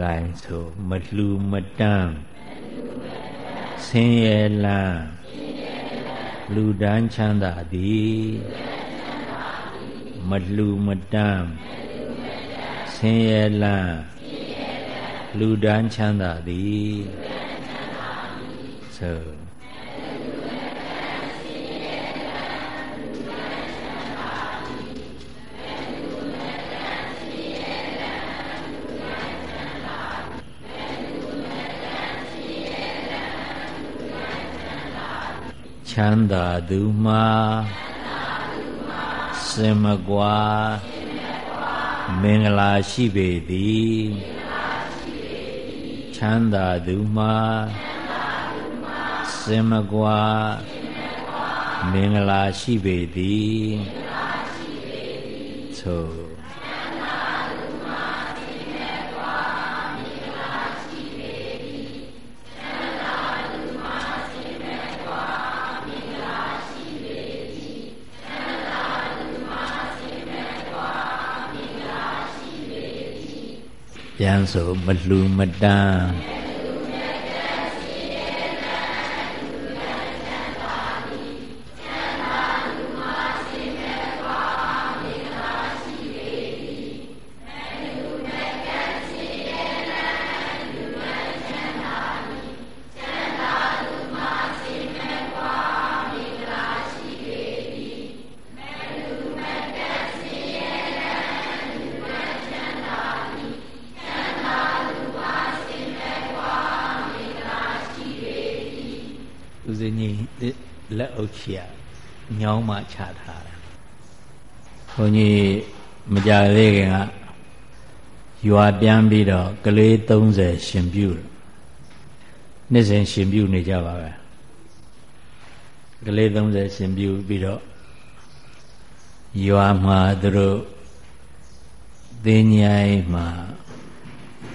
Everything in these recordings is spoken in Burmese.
ကဲဆိုမလှူမတန်းဆင်းရဲလန်းလူဒန်းချမ်းသာသည်မလှူမတန်းဆင်းရဲလန်းလူဒန်းချမ်းသာသည်ဆို ချမ်းသာသူမှာစင်မကွာမင်္ဂလာရှိပေသည်ချမ်းသာသူမှာစင်မကွာမင်္ဂလာရှိပေသည်သို့ ပြန်ဆိုမလှူမတန်း ချထားတာဘုန်းကြီးမကြသေးခင်ကရွာပြန်ပြီးတော့ကလေး30ရှင်ပြုနှစ်စဉ်ရှင်ပြုနေကြပါပဲကလေး30ရှင်ပြုပြီးတော့ရွာမှာသူတို့သင်ញိုင်းမှာ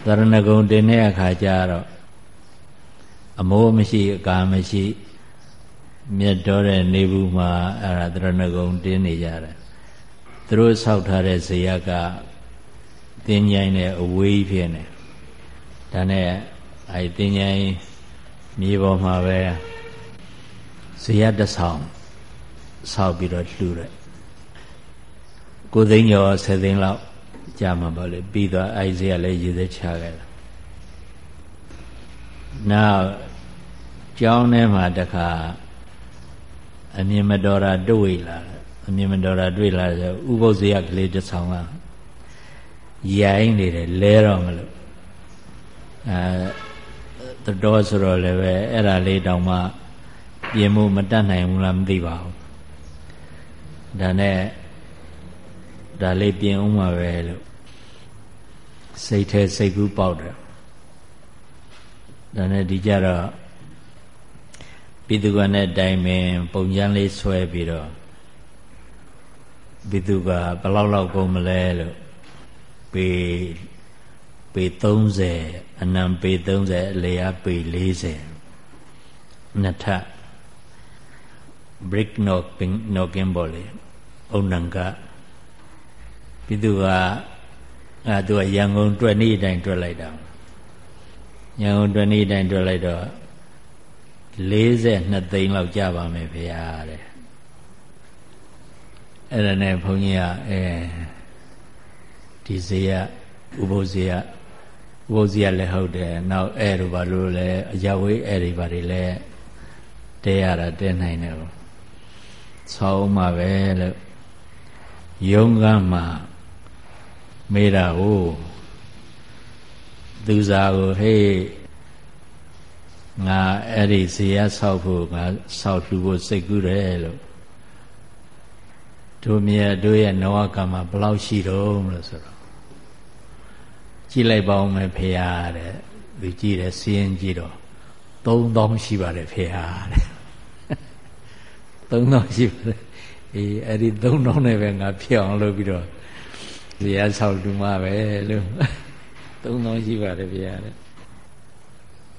သရဏဂုံတင်တဲ့အခါကျတော့အမိုးမရှိအကာမရှိ မြတ်တော်တဲ့နေဘူးမှာအဲ့ဒါတရဏဂုံတင်းနေကြတယ်သူတို့ဆောက်ထားတဲ့ဇေယကတင်းញိုင်းနဲ့အဝေးဖြစ်နေဒါနဲ့အဲတင်းញိုင်းမြေပေါ်မှာပဲဇေယတဆောင်ဆောက်ပြီးတော့လှူတယ်ကိုသိန်းကျော်10သိန်းလောက်ကြာမှာပါလေပြီးတော့အဲဇေယလည်းရည်သက်ချခဲ့တယ်နောက်ကျောင်းထဲမှာတခါ အမြင်မတော်တာတွေ့လာအမြင်မတော်တာတွေ့လာဆိုဥပုသ္ဇယကလေးတစ်ဆောင်ကရိုင်းနေတယ်လဲတော့မလို့အဲတော်ဆိုတော့လည်းပဲအဲ့ဒါလေးတောင်မှပြင်မှုမတတ်နိုင်ဘူးလားမသိပါဘူးဒါနဲ့ဒါလေးပြင်အောင်မှာပဲလို့စိတ်ထဲစိတ်ကူးပေါက်တယ်ဒါနဲ့ဒီကြတော့ ပိတုကနဲ့တိုင်ပင်ပုံကျန်းလေးဆွဲပြီးတော့ပိတုကဘယ်လောက်လောက်ကုန်မလဲလို့ပေပေ30အနံပေ30အလေအားပေ40နှစ်ထပ် brick knocking knocking ပေါ်လေအုံနံကပိတုကအဲသူကရန်ကုန်တွက်နေ့တိုင်းတွက်လိုက်တာရန်ကုန်တွက်နေ့တိုင်းတွက်လိုက်တော့ 42သိန်းလောက်ကြပါမယ်ဗျာတဲ့အဲ့ဒါနဲ့ဘုန်းကြီးကအဲဒီဇေယဥပုဇေယဥပုဇေယလည်းဟုတ်တယ်နောက်အဲ့လိုပါလို့လည်းအရဝေးအဲ့ဒီပါတွေလည်းတဲရတာတဲနိုင်တယ်ဆောင်းမှာပဲလို့ယုံကမှမေးတာကိုသူစားကိုဟေး ငါအဲ့ဒီဇေယဆောက်ဖို့ငါဆောက်လှူဖို့စိတ်ကူးတယ်လို့တို့မြတ်တို့ရဲ့နဝကမ္မဘလောက်ရှိတော့လို့ဆိုတော့ကြည့်လိုက်ပါဦးမယ်ဖေဟာတဲ့သူကြည့်တယ်စီးရင်ကြည့်တော့3000ရှိပါတယ်ဖေဟာတဲ့3000ရှိပါတယ်အေးအဲ့ဒီ3000နဲ့ပဲငါဖြစ်အောင်လုပ်ပြီးတော့ဇေယဆောက်လူမပဲလို့3000ရှိပါတယ်ဖေဟာတဲ့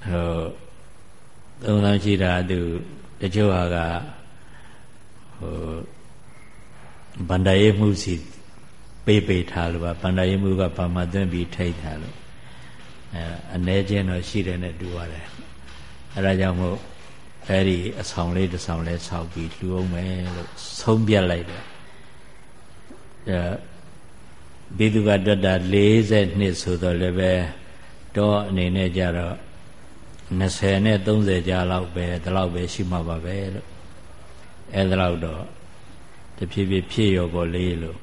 ဟုတ် သုံးလောင်းရှိတာသူတချို့ဟာကဟိုဗန္ဒာရေးမှုစီပေးပေးထားလို့ပါဗန္ဒာရေးမှုကဘာမှသွင်းပြီးထိတ်ထားလို့အဲအ ਨੇ ချင်းတော့ရှိတယ်နဲ့တူပါတယ်အဲဒါကြောင့်မို့အဲ့ဒီအဆောင်လေးတစ်ဆောင်လဲဆောက်ပြီးလှူအောင်မယ်လို့ဆုံးပြလိုက်တယ်အဲဘိဓုကတတ40နှစ်ဆိုတော့လည်းပဲတော့အနေနဲ့ကြတော့ 20နဲ့30ကြာလောက်ပဲဒီလောက်ပဲရှိမှာပါပဲလို့အဲဒါလောက်တော့တဖြည်းဖြည်းဖြည့်ရောပေါ်လေးလို့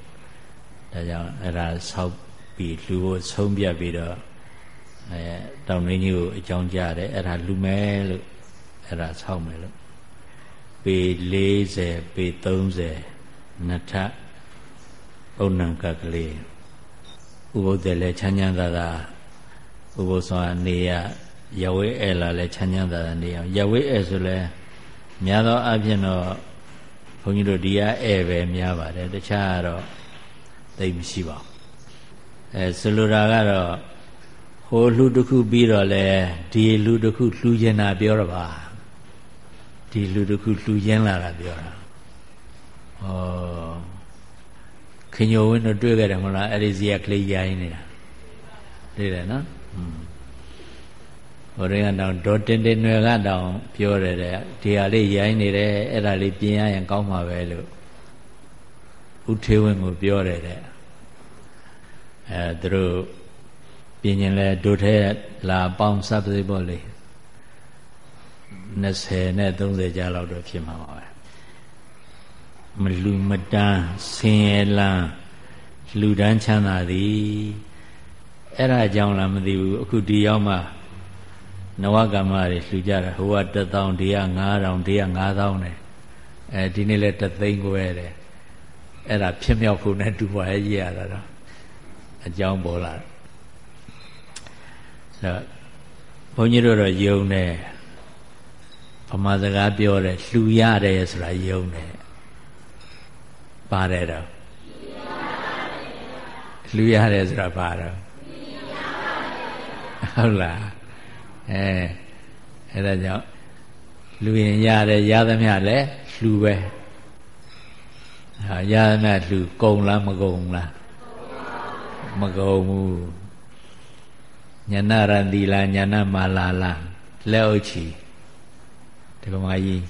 ဒါကြောင့်အဲ့ဒါဆောက်ပြီးလူဖို့ဆုံးပြပြီးတော့အဲတောင်ရင်းကြီးကိုအကြောင်းကြားတယ်အဲ့ဒါလူမဲလို့အဲ့ဒါဆောက်မယ်လို့ပေ40ပေ30နှစ်ထပ်ဥဏ္ဏကကလေးဥပုသ်တယ်လဲချမ်းချမ်းသာသာဥပုသ်ဆောင်နေရ ရဝေးအဲလာလဲချမ်းချမ်းသာသာနေအောင်ရဝေးအဲဆိုလဲများသောအားဖြင့်တော့ဘုန်းကြီးတို့ဒီအားအဲပဲများပါတယ်တခြားကတော့သိမရှိပါဘူးအဲဆိုလိုတာကတော့ဟိုလှူတစ်ခုပြီးတော့လဲဒီလှူတစ်ခုလှူကျင်တာပြောတော့ပါဒီလှူတစ်ခုလှူကျင်လာတာပြောတာဩခင်ညိုဝင်းတို့တွေ့ကြတယ်မလားအဲ့ဒီစီကကလေးရိုင်းနေတာတွေ့တယ်နော် ဟိုရင်ကတောင်ဒေါ်တင်တင်နွယ်ကတောင်ပြောတယ်တဲ့ဒီဟာလေးရိုင်းနေတယ်အဲ့ဒါလေးပြင်ရရင်ကောင်းမှာပဲလို့ဥထေဝင်းကိုပြောတယ်တဲ့အဲသူတို့ပြင်ရင်လဲဒုထဲလာပေါင်းစပ်စေပေါ့လေ20နဲ့30ကြာလောက်တော့ဖြစ်မှာပါပဲမလူမတန်းဆင်းရဲလန်းလူတန်းချမ်းသာသည်အဲ့ဒါကြောင့်လားမသိဘူးအခုဒီရောက်မှ နဝကမ္မတွေလှူကြတာဟိုက1000ဒီက9000ဒီက9000နဲ့အဲဒီနေ့လဲ3သိန်းခွဲတယ်အဲ့ဒါဖြစ်မြောက်ဖို့နဲ့တူပါရဲ့ရတာတော့အကြောင်းပေါ်လာတယ်တော့ဘုန်းကြီးတို့တော့ယုံတယ်ဗမာစကားပြောတယ်လှူရတယ်ဆိုတာယုံတယ်ပါတယ်တော့လှူရတယ်ဆိုတာပါတော့ဟုတ်လား အဲအဲ့ဒါကြောင့်လူရင်ရတယ်ရသမျှလည်းလှူပဲဟာရသမျှလှူကုံလားမကုံလားမကုံဘူးညာနာရတိလားညာနာမာလာလားလက်ဥချီဒီကမာကြီး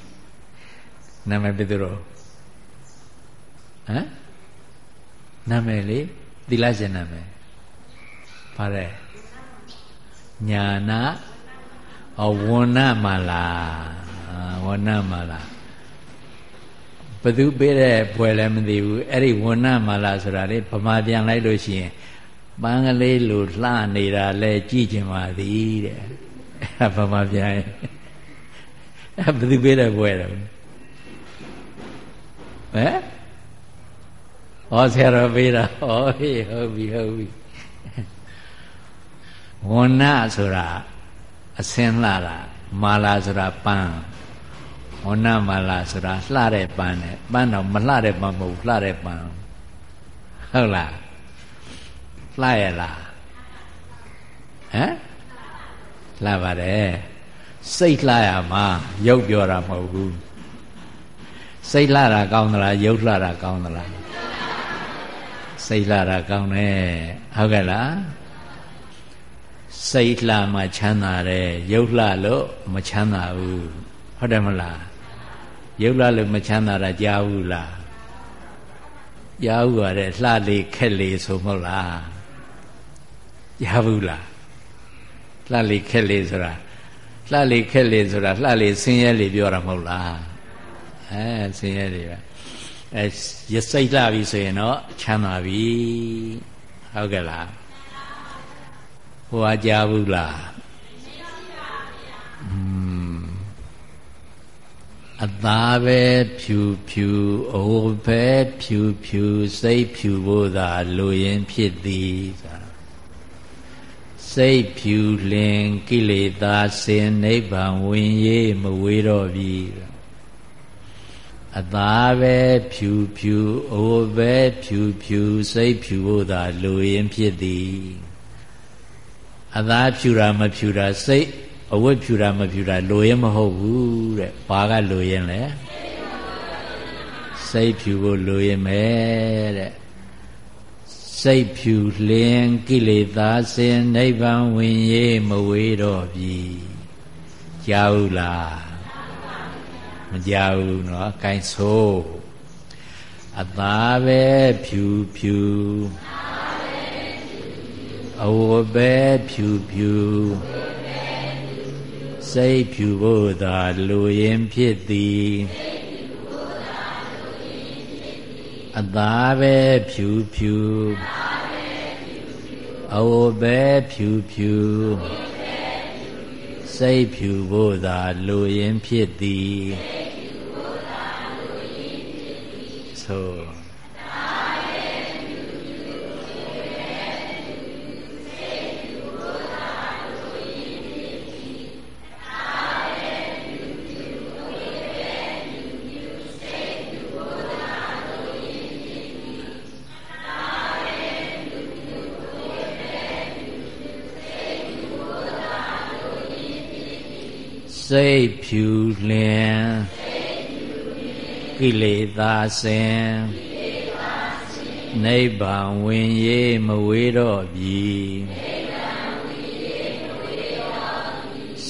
နာမည်ပြသူတော့ဟမ်နာမည်လေသီလရှင်နာမည်ပါတယ်ညာနာ အဝဏ္ဏမာလာဝဏ္ဏမာလာဘသူပေးတဲ့ဘွယ်လည်းမသိဘူးအဲ့ဒီဝဏ္ဏမာလာဆိုတာလေဗမာပြန်လိုက်လို့ရှိရင်ပန်းကလေးလိုလှနေတာလဲကြည့်ကျင်ပါသည်တဲ့အဲ့ဒါဗမာပြန်ရင်အဲ့ဘသူပေးတဲ့ဘွယ်တော့ဟမ်ဟောဆရာတော်ပေးတာဟောဟေးဟုတ်ပြီဟုတ်ပြီဝဏ္ဏဆိုတာ အစင်းလှတာမာလာဆိုတာပန်းဝဏ္ဏမာလာဆိုတာလှတဲ့ပန်းနဲ့ပန်းတော့မလှတဲ့ပန်းမဟုတ်လှတဲ့ပန်းဟုတ်လားလှရလားဟမ်လှပါတယ်စိတ်လှရမှာရုပ်ပြောတာမဟုတ်ဘူးစိတ်လှတာကောင်းသလားရုပ်လှတာကောင်းသလားစိတ်လှတာကောင်းတယ်ဟုတ်ကဲ့လား စိတ်လှမှချမ်းသာတယ်ရုပ်လှလို့မချမ်းသာဘူးဟုတ်တယ်မလားရုပ်လှလို့မချမ်းသာတာကြားဘူးလားကြားဘူးရတယ်လှလေခက်လေဆိုမဟုတ်လားကြားဘူးလားလှလေခက်လေဆိုတာလှလေခက်လေဆိုတာလှလေဆင်းရဲလေပြောတာမဟုတ်လားအဲဆင်းရဲတွေပဲအဲရစိတ်လှပြီဆိုရင်တော့ချမ်းသာပြီဟုတ်ကဲ့လား ဟိုအကြားဘူးလားอืมအသားပဲဖြူဖြူအိုးပဲဖြူဖြူစိတ်ဖြူဖို့သာလိုရင်ဖြစ်သည်ဆိုတာစိတ်ဖြူလင်ကိလေသာစင်နိဗ္ဗာန်ဝင်ရေးမဝေးတော့ပြီအသားပဲဖြူဖြူအိုးပဲဖြူဖြူစိတ်ဖြူဖို့သာလိုရင်ဖြစ်သည် အသားဖြူတာမဖြူတာစိတ်အဝတ်ဖြူတာမဖြူတာလိုရင်မဟုတ်ဘူးတဲ့ဘာကလိုရင်လဲစိတ်ဖြူဖို့လိုရင်ပဲတဲ့ စိတ်ဖြူလင်းကိလေသာစင်နိဗ္ဗာန်ဝင်ရေးမဝေးတော့ပြီကြားဘူးလားမကြားဘူးเนาะ gain ဆိုအသာပဲဖြူဖြူ အဝပဲဖြူဖြူစိတ်ဖြူဖို့သာလူရင်ဖြစ်သည်အသာပဲဖြူဖြူအဝပဲဖြူဖြူစိတ်ဖြူဖို့သာလူရင်ဖြစ်သည်ဆို စိတ်ဖြူလင်ကိလေသာစင်နိဗ္ဗာန်ဝင်ရေးမဝေးတော့ပြီ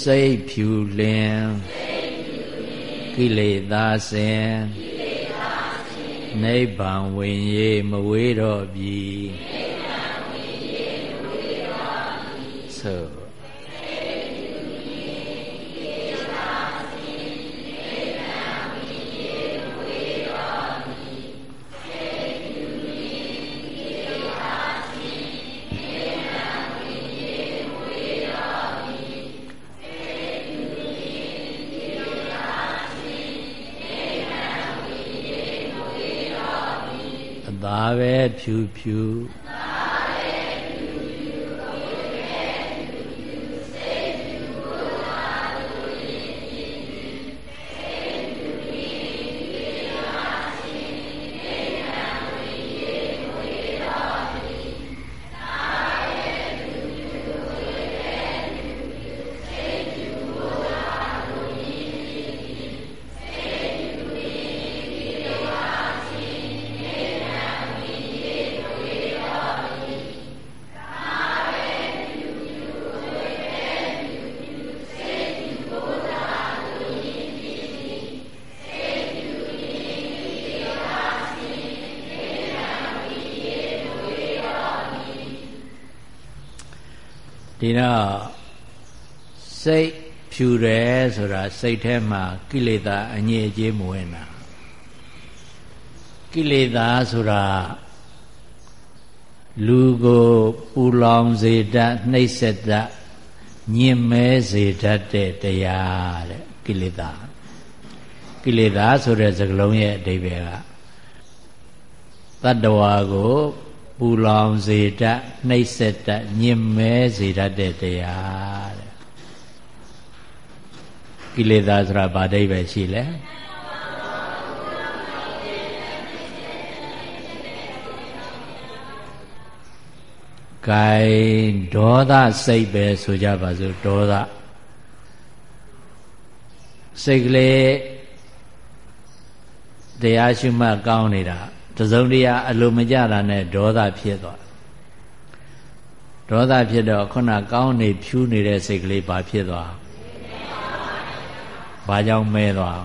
စိတ်ဖြူလင်ကိလေသာစင်နိဗ္ဗာန်ဝင်ရေးမဝေးတော့ပြီဆို သာပဲ တော့စိတ်ဖြူတယ်ဆိုတာစိတ်ထဲမှာကိလေသာအငြိအကျေးမဝင်တာကိလေသာဆိုတာလူကိုပူလောင်စေတတ်နှိပ်စက်တတ်ညင်မဲစေတတ်တဲ့တရားတဲ့ကိလေသာကိလေသာဆိုတဲ့စကားလုံးရဲ့အဓိပ္ပာယ်ကတတ္တဝါကို ပူလောင်စေတတ်နှိပ်စက်တတ်ညင်မဲစေတတ်တဲ့တရားတဲ့ကိလေသာဆိုတာဗာဒိဗယ်ရှိလဲဂိုင်ဒေါသစိတ်ပဲဆိုကြပါစို့ဒေါသစိတ်ကလေးတရားရှိမှကောင်းနေတာ တစုံတရာအလိုမကြတာနဲ့ဒေါသဖြစ်သွားဒေါသဖြစ်တော့ခုနကောင်းနေဖြူးနေတဲ့စိတ်ကလေးဘာဖြစ်သွားဘာကြောင့်မဲသွား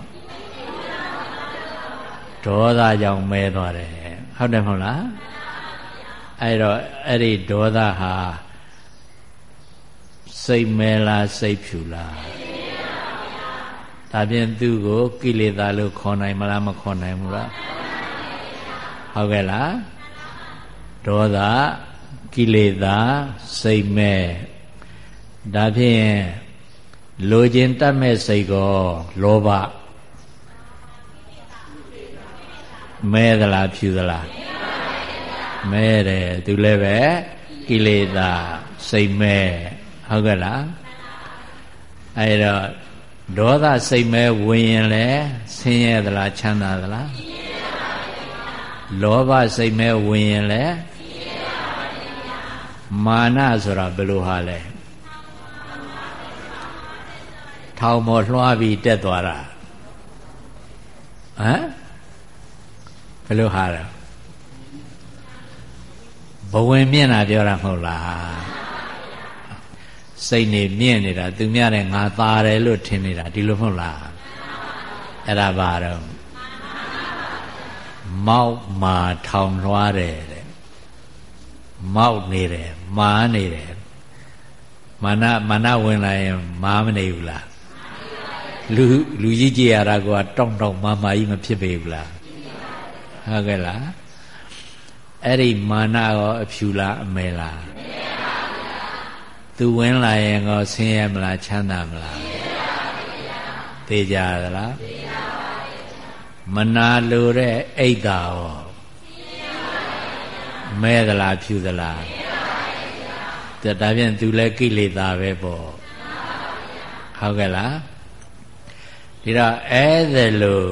ဒေါသကြောင့်မဲသွားတယ်ဟုတ်တယ်မဟုတ်လားအဲ့တော့အဲ့ဒီဒေါသဟာစိတ်မဲလားစိတ်ဖြူလားဒါဖြင့်သူ့ကိုကိလေသာလို့ခေါ်နိုင်မလားမခေါ်နိုင်ဘူးလား ဟုတ်ကဲ့လားဒေါသကိလေသာစိတ်မဲ့ဒါဖြင့်လိုခြင်းတတ်မဲ့စိတ်ကောလောဘမဲသလားဖြူသလားမဲတယ်သူလည်းပဲကိလေသာစိတ်မဲ့ဟုတ်ကဲ့လားအဲဒါဒေါသစိတ်မဲ့ဝင်ရင်လည်းဆင်းရဲသလားချမ်းသာသလား လောဘစိတ်မဲ့ဝင်ရင်လည်းမာနဆိုတာဘယ်လိုဟာလဲထောင်ပေါ်လွှားပြီးတက်သွားတာဟမ်ဘယ်လိုဟာလဲဘဘဝင်မြင့်တာပြောတာမဟုတ်လားစိတ်နေမြင့်နေတာသူများနဲ့ငါသားတယ်လို့ထင်နေတာဒီလိုမဟုတ်လားအဲ့ဒါပါတော့ မောက်မာထောင်လွှားတယ်တဲ့မောက်နေတယ်မာနေတယ်မာနမာနဝင်လာရင်မာမနေဘူးလားလူလူကြီးကြည်ရတာကတောင့်တောင့်မာမာကြီးမဖြစ်ပေဘူးလားဟုတ်ကဲ့လားအဲ့ဒီမာနရောအဖြူလားအမဲလားအမဲပါဗျာသူဝင်လာရင်ရောဆင်းရဲမလားချမ်းသာမလားဆင်းရဲပါဗျာသိကြသလားသိကြပါဗျာ မနာလိုတဲ့အိတ်တာရောမဲသလားဖြူသလားမဲပါဗျာဒါဖြင့်သူလည်းကိလေသာပဲပေါ့ဟုတ်ကဲ့လားဒီတော့အဲ့ဒါလို့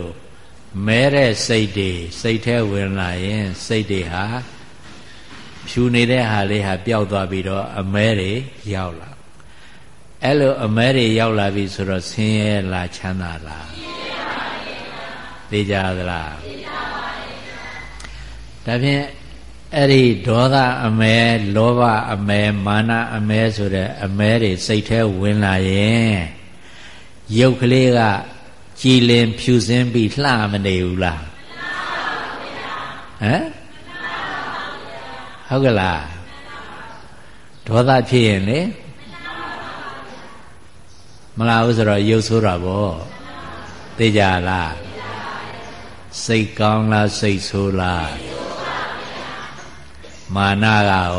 မဲတဲ့စိတ်တွေစိတ်ထဲဝင်လာရင်စိတ်တွေဟာဖြူနေတဲ့ဟာလေးဟာပျောက်သွားပြီးတော့အမဲတွေရောက်လာအဲ့လိုအမဲတွေရောက်လာပြီဆိုတော့ဆင်းရဲလားချမ်းသာလား သိကြသလားသိကြပါဘူးဒါဖြင့်အဲ့ဒီဒေါသအမဲလောဘအမဲမာနအမဲဆိုတဲ့အမဲတွေစိတ်ထဲဝင်လာရင်ရုပ်ကလေးကကြည်လင်ဖြူစင်းပြီးလှမနေဘူးလားဟမ်ဟုတ်ကလားဒေါသဖြစ်ရင်လေမလားဘူးဆိုတော့ရုပ်ဆိုးတာဗောသိကြလား စိတ်ကောင်းလားစိတ်ဆိုးလားမာနကရော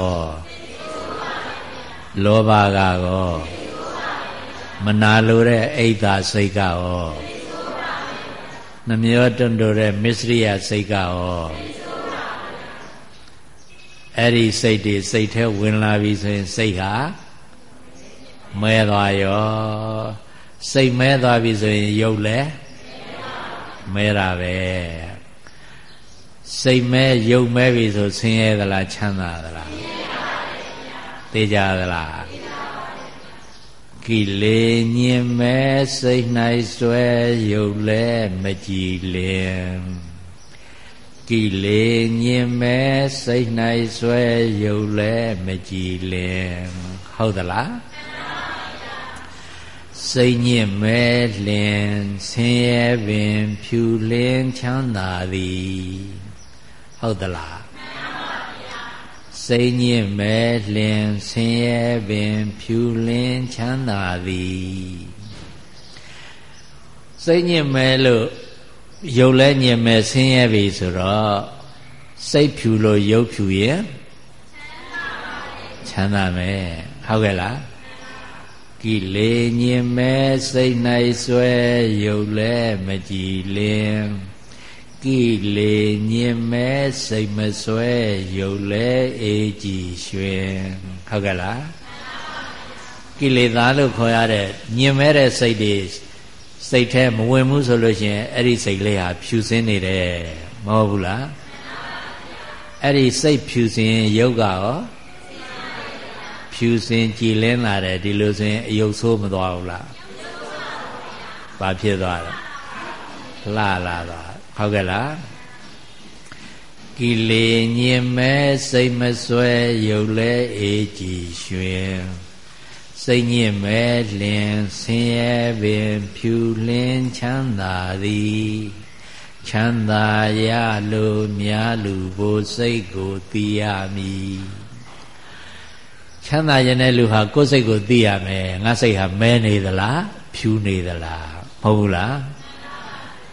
လောဘကရောမနာလိုတဲ့အိတ်သာစိတ်ကရောနှမျောတွန့်တိုတဲ့မစ္စရိယစိတ်ကရောအဲ့ဒီစိတ်တွေစိတ်ထဲဝင်လာပြီဆိုရင်စိတ်ဟာမဲသွားရောစိတ်မဲသွားပြီဆိုရင်ရုပ်လည်း မဲတာပဲစိတ်မဲရုပ်မဲပြီဆိုဆင်းရဲသလားချမ်းသာသလားသိကြသလားကိလေညင်မဲ့စိတ်၌ဆွဲရုပ်လဲမကြည်လင်ကိလေညင်မဲ့စိတ်၌ဆွဲရုပ်လဲမကြည်လင်ဟုတ်သလား စိတ်ညစ်မဲ့လင်ဆင်းရဲပင် ဖြူလင်းချမ်းသာသည်ဟုတ်သလားစိတ်ညစ်မဲ့လင်ဆင်းရဲပင် ဖြူလင်းချမ်းသာသည်စိတ်ညစ်မဲ့လို့ရုပ်လဲညစ်မဲ့ဆင်းရဲပြီဆိုတော့စိတ်ဖြူလို့ရုပ်ဖြူရင်ချမ်းသာမယ်ဟုတ်ကဲ့လား ကိလေညင်မဲ့စိတ်၌ဆွဲရုပ်လဲမကြည်လင်ကိလေညင်မဲ့စိတ်မဆွဲရုပ်လဲအေးကြည်ရွှင်ဟုတ်ကဲ့လားကိလေသာလို့ခေါ်ရတဲ့ညင်မဲ့တဲ့စိတ်တွေစိတ်ထဲမဝင်ဘူးဆိုလို့ရှိရင်အဲ့ဒီစိတ်လေးဟာဖြူစင်းနေတယ်မဟုတ်ဘူးလားအဲ့ဒီစိတ်ဖြူစင်ရုပ်ကရော ဖြူစင်ကြည်လင်းလာတယ်ဒီလိုဆိုရင်အယုတ်ဆိုးမသွားဘူးလားဘာဖြစ်သွားလဲလှလာသွားဟုတ်ကဲ့လားကိလေညင်မဲ့စိတ်မဆွဲရုပ်လဲအေးကြည်ရွှင်စိတ်ညစ်မဲ့လင်ဆင်းရဲပင်ဖြူလင်းချမ်းသာသည်ချမ်းသာရလိုများလူဘို့စိတ်ကိုသိရမည် ချမ်းသာရင်တဲ့လူဟာကိုယ်စိတ်ကိုသိရမယ်ငါစိတ်ဟာမဲနေသလားဖြူနေသလားမဟုတ်ဘူးလား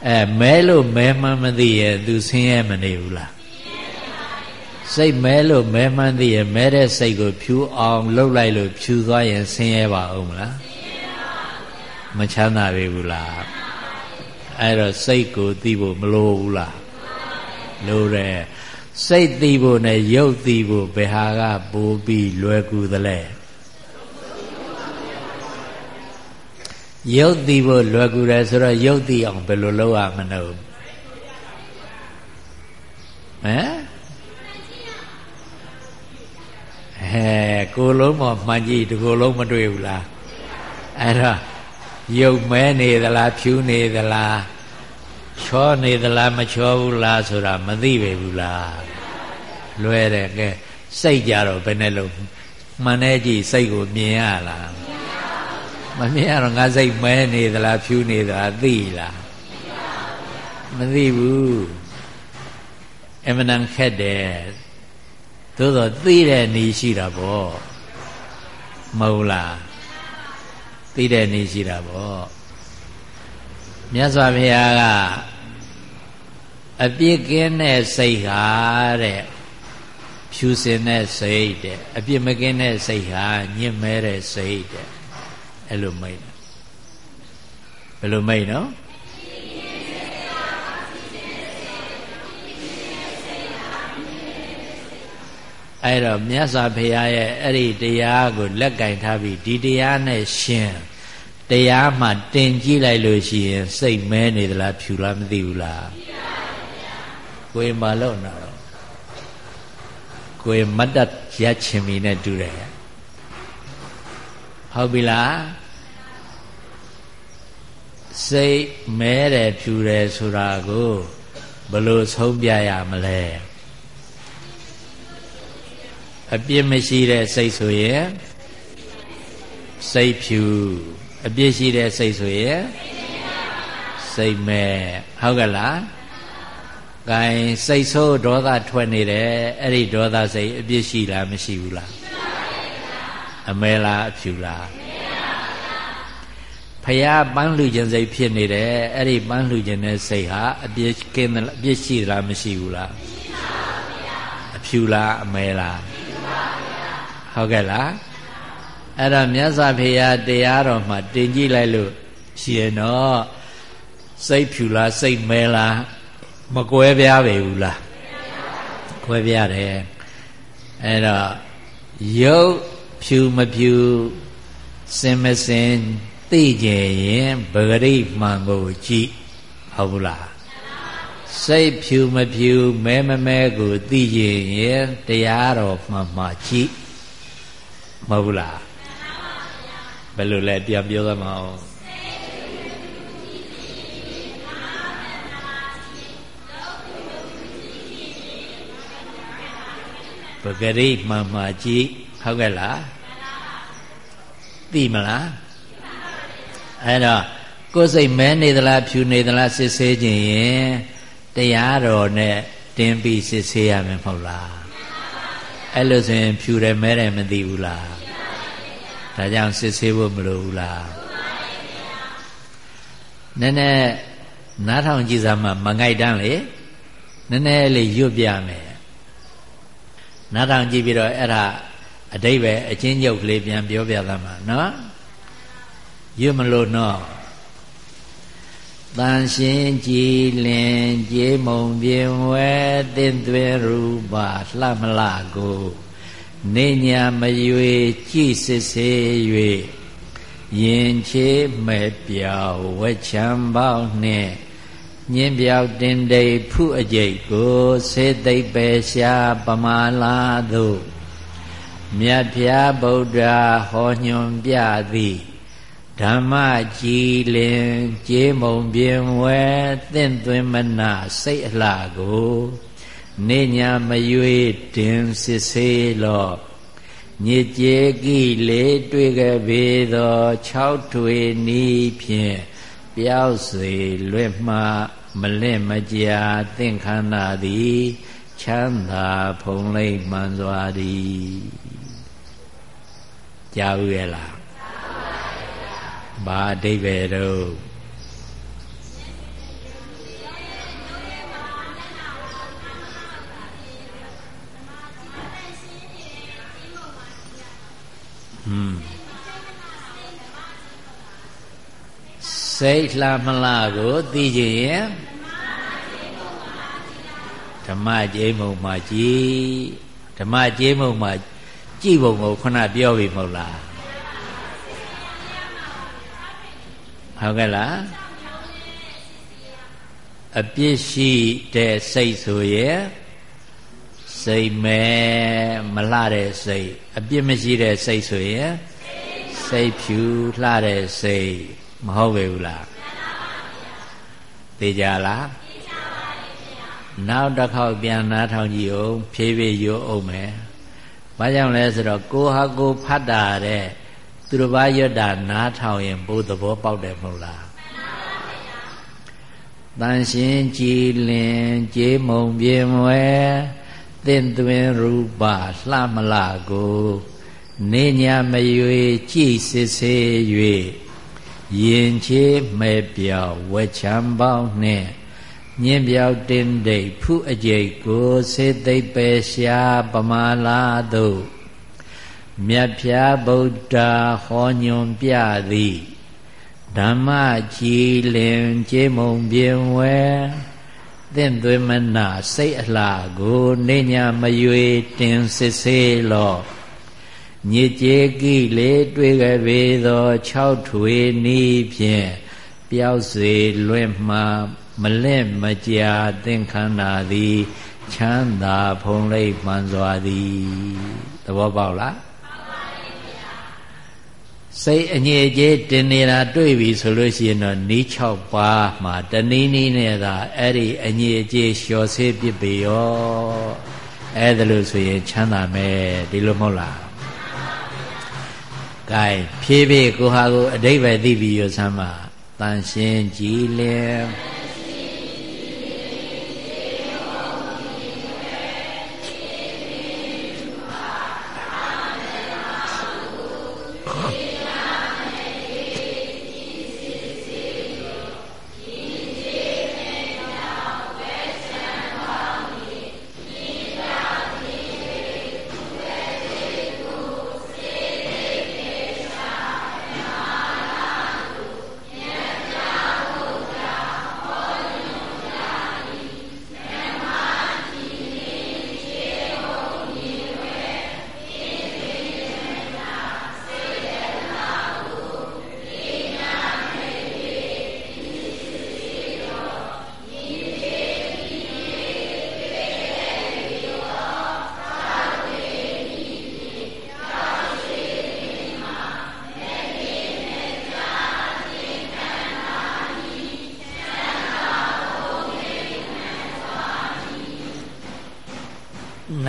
အဲမဲလို့မဲမှန်းမသိရဲ့သူဆင်းရဲမနေဘူးလားစိတ်မဲလို့မဲမှန်းသိရဲ့မဲတဲ့စိတ်ကိုဖြူအောင်လှုပ်လိုက်လို့ဖြူသွားရင်ဆင်းရဲပါဦးမလားမချမ်းသာပြီဘူးလားအဲ့တော့စိတ်ကိုသိဖို့မလိုဘူးလားလိုတယ် စိတ်သိဖို့နဲ့ရုပ်သိဖို့ဘယ်ဟာကပိုပြီးလွယ်ကူသလဲရုပ်သိဖို့လွယ်ကူတယ်ဆိုတော့ရုပ်သိအောင်ဘယ်လိုလုပ်ရမလို့ဟမ်ဟဲကိုလုံးမမှန်ကြည့်ဒီကိုလုံးမတွေ့ဘူးလားအဲ့တော့ရုပ်မဲနေသလားဖြူနေသလားချောနေသလားမချောဘူးလားဆိုတာမသိပဲဘူးလား လွယ်တယ်ကဲစိတ်ကြတော့ဘယ်နဲ့လုံးမှန်တဲ့ကြည့်စိတ်ကိုမြင်ရလားမမြင်ရတော့ငါစိတ်မဲနေသလားဖြူနေသလားသိလားမသိဘူးအမှန်တန်ခက်တယ်သို့တော့သိတဲ့နေရှိတာပေါ့မဟုတ်လားသိတဲ့နေရှိတာပေါ့မြတ်စွာဘုရားကအပြစ်ကင်းတဲ့စိတ်ဟာတဲ့ ဖြူစင်တဲ့စိတ်တဲ့အပြစ်မကင်းတဲ့စိတ်ဟာညစ်မဲတဲ့စိတ်တဲ့အဲ့လိုမိတ်ဘယ်လိုမိတ်နော်အဲ့တော့မြတ်စွာဘုရားရဲ့အဲ့ဒီတရားကိုလက်ကင်ထားပြီးဒီတရားနဲ့ရှင်တရားမှတင်ကြည့်လိုက်လို့ရှိရင်စိတ်မဲနေသလားဖြူလားမသိဘူးလားကိုယ်မလို့နာတော့ ကိုယ်မတ်တရချင်မီနဲ့တူတယ်ဟုတ်ပြီလားစိတ်မဲတယ်ဖြူတယ်ဆိုတာကိုဘယ်လိုဆုံးပြရမလဲအပြစ်မရှိတဲ့စိတ်ဆိုရင်စိတ်ဖြူအပြစ်ရှိတဲ့စိတ်ဆိုရင်စိတ်မဲဟုတ်ကလား ဂိုင်းစိတ်ဆိုးဒေါသထွက်နေတယ်အဲ့ဒီဒေါသစိတ်အပြစ်ရှိလားမရှိဘူးလားအမဲလားအဖြူလားဖယားပန်းလှူခြင်းစိတ်ဖြစ်နေတယ်အဲ့ဒီပန်းလှူခြင်းတဲ့စိတ်ဟာအပြစ်ကင်းအပြစ်ရှိလားမရှိဘူးလားအဖြူလားအမဲလားဟုတ်ကဲ့လားအဲ့ဒါမြတ်စွာဘုရားတရားတော်မှာတင်ကြည့်လိုက်လို့ရှိရင်တော့စိတ်ဖြူလားစိတ်မဲလား မကွဲပြားပေဘူးလားကွဲပြားတယ်အဲ့တော့ရုပ်ဖြူမဖြူစင်မစင်သိကြရင်ဗဂရိမှန်ကိုကြည့်ဟုတ်ဘူးလားစိတ်ဖြူမဖြူမဲမမဲကိုသိကြရင်တရားတော်မှန်မှကြည့်မဟုတ်ဘူးလားဘယ်လိုလဲပြန်ပြောသမအောင် ပဂရိမှန်မှကြည့်ဟုတ်ကဲ့လားသိမလားအဲ့တော့ကိုယ်စိတ်မဲနေသလားဖြူနေသလားစစ်ဆေးခြင်းရင်တရားတော်နဲ့တင်းပြီးစစ်ဆေးရမယ်မဟုတ်လားအဲ့လိုဆိုရင်ဖြူတယ်မဲတယ်မသိဘူးလားဒါကြောင့်စစ်ဆေးဖို့မလိုဘူးလားနည်းနည်းနားထောင်ကြည့်စမ်းမှမငိုက်တန်းလေနည်းနည်းလေးရွတ်ပြမယ် နားထောင်ကြည့်ပြီးတော့အဲ့ဒါအတိတ်ပဲအချင်းညုတ်ကလေးပြန်ပြောပြသမှာနော်ရွတ်မလို့နော်တန်ရှင်ကြည်လင်ကြေးမုံပြင်ဝဲတင်းသွဲရူပါလှမလကိုနေညာမရွေကြည်စစ်စေ၍ယင်ချေမဲ့ပြောင်းဝက်ချံပေါင်းနှင့် ညင်းပြောက်တင်တိဖုအကျိတ်ကိုစေသိပ်ပဲရှာပမာလာသို့မြတ်ဖျားဗုဒ္ဓဟောညွန်ပြသည်ဓမ္မကြည်လင်ကြေးမုံပြင်ဝဲသင့်သွင်းမနာစိတ်အလှကိုနေညာမရွေတင်စစ်ဆေးလော့ညစ်ကြေကိလေတွေ့ကြပေသော6ထွေနီးဖြင့်ပျောက်စေလွတ်မှ မလင့်မကြာသင်္ခန္ဓာသည်ချမ်းသာဖုံးလိမ့်မှန်စွာသည်ကြားဦးရဲ့လားဘာအဓိပ္ပာယ်တော့ဟွန်း စိတ်လှမလားကိုသိကြရင်ဓမ္မကြေးမုံမှာကြည်ဓမ္မကြေးမုံမှာကြည်ပုံကိုခုနပြောပြီမဟုတ်လားဟုတ်ကဲ့လားအပြစ်ရှိတဲ့စိတ်ဆိုရင်စိတ်မဲမလှတဲ့စိတ်အပြစ်မရှိတဲ့စိတ်ဆိုရင်စိတ်ဖြူလှတဲ့စိတ် မဟုတ်ပေဘူးလားသိကြလားနောက်တစ်ခေါက်ပြန်နားထောင်ကြည့်အောင်ဖြည်းဖြည်းရွအောင်မယ်ဘာကြောင့်လဲဆိုတော့ကိုဟာကိုဖတ်တာတဲ့သူတစ်ပါးရွတ်တာနားထောင်ရင်ဘိုးသဘောပေါက်တယ်မဟုတ်လားတန်ရှင်ကြည်လင်ကြေးမုံပြေမွယ်သင်သွင်းရူပလှမလာကိုနေညာမရွေကြည်စစ်စေ၍ ယင်ချေမဲ့ပြောင်းဝချမ်းပေါင်းနှင့်ညင်ပြောက်တင်းဒိတ်ဖုအကျိတ်ကိုစေသိပ်ပဲရှာပမာလာတို့မြတ်ဖျားဗုဒ္ဓဟောညွန်ပြသည်ဓမ္မကြည်လင်ကျေမုံပြင်ဝဲသင့်သွေမနာစိတ်အလှကိုနေညာမရွေတင်စစ်စေးလော့ ညစ်ကြေကိလေတွေ့ကြပေသော6ထွေနီးဖြင့်ပျောက်စေလွင့်မှမလက်မကြာသင်္ခန္ဓာသည်ချမ်းသာဖုံးလိမ့်မှန်စွာသည်သဘောပေါက်လားစိတ်အငြိအကျေးတင်နေတာတွေ့ပြီဆိုလို့ရှိရင်တော့နီး6ပါးမှာတနည်းနည်းနဲ့သာအဲ့ဒီအငြိအကျေးလျှော်ဆေးပြစ်ပေရောအဲ့ဒါလို့ဆိုရင်ချမ်းသာမယ်ဒီလိုမဟုတ်လား ကဲဖြည်းဖြည်းကိုဟာကိုအတိတ်ပဲသိပြီးရစမ်းပါတန်ရှင်းကြည်လင်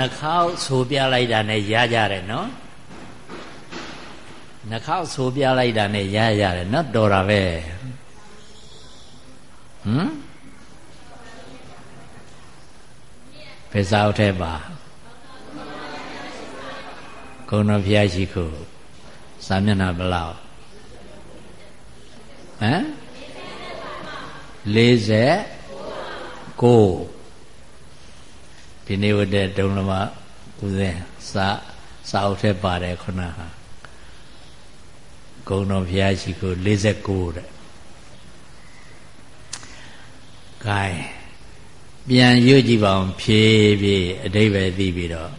နှခေါက်ဆိုပြလိုက်တာနဲ့ရကြတယ်နော်နှခေါက်ဆိုပြလိုက်တာနဲ့ရရတယ်နော်တော်တာပဲဟမ်ဘယ်စာအုပ်ထဲပါဂုဏဘုရားရှိခိုးစာမျက်နှာဘယ်လောက်ဟမ်49 ဒီနေ့ဝတ်တဲ့ဒုံလမဦးဇင်းစာစာအုပ်ထဲပါတယ်ခုနဟာဂုံတော်ဘုရားရှိခိုး49တဲ့ gain ပြန်ရွတ်ကြည့်ပါအောင်ဖြည်းဖြည်းအတိဘယ်သိပြီးတော့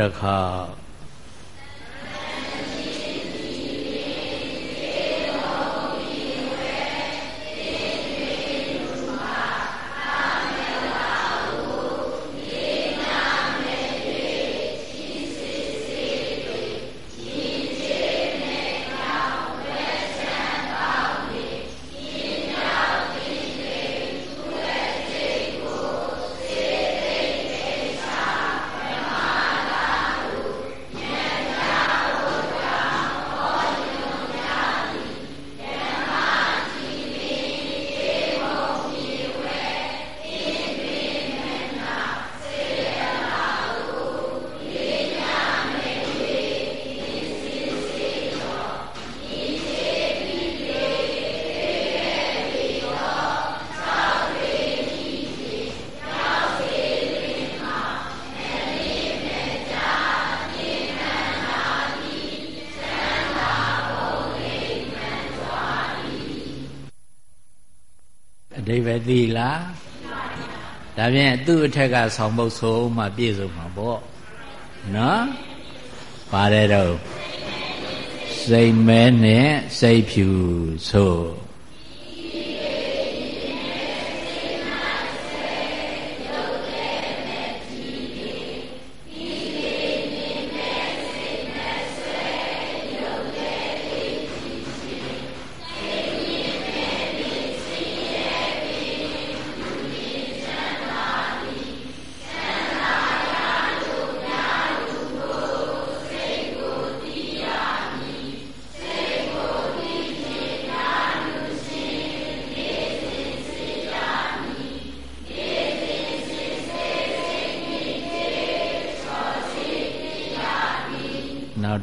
တစ်ခါ သိလားဒါဖြင့်သူ့အထက်ကဆောင်ပုတ်ဆိုမှပြည့်စုံမှာပေါ့နော်ပါတယ်တော့စိတ်မဲနဲ့စိတ်ဖြူဆို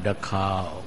နောက်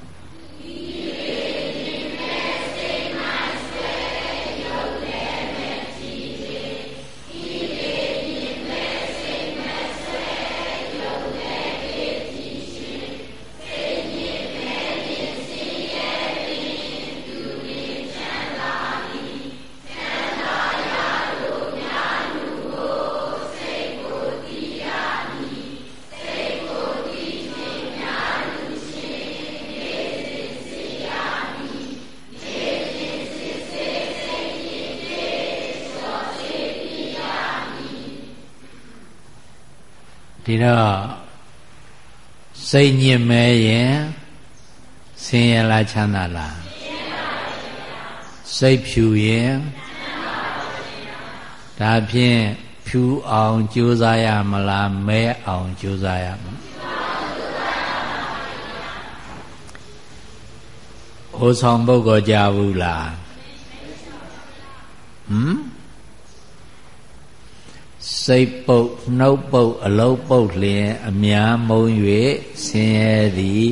ဒီတော့စိတ်ညစ်မဲရင်ဆင်းရဲလားချမ်းသာလားစိတ်ဖြူရင်ဒါဖြင့်ဖြူအောင်ကြိုးစားရမလားမဲအောင်ကြိုးစားရမလားဟိုဆောင်ပုဂ္ဂိုလ်ကြဘူးလားဟမ် စိတ်ပုတ်နှုတ်ပုတ်အလုံးပုတ်လျင် အများမုံ၍ဆင်းရဲသည်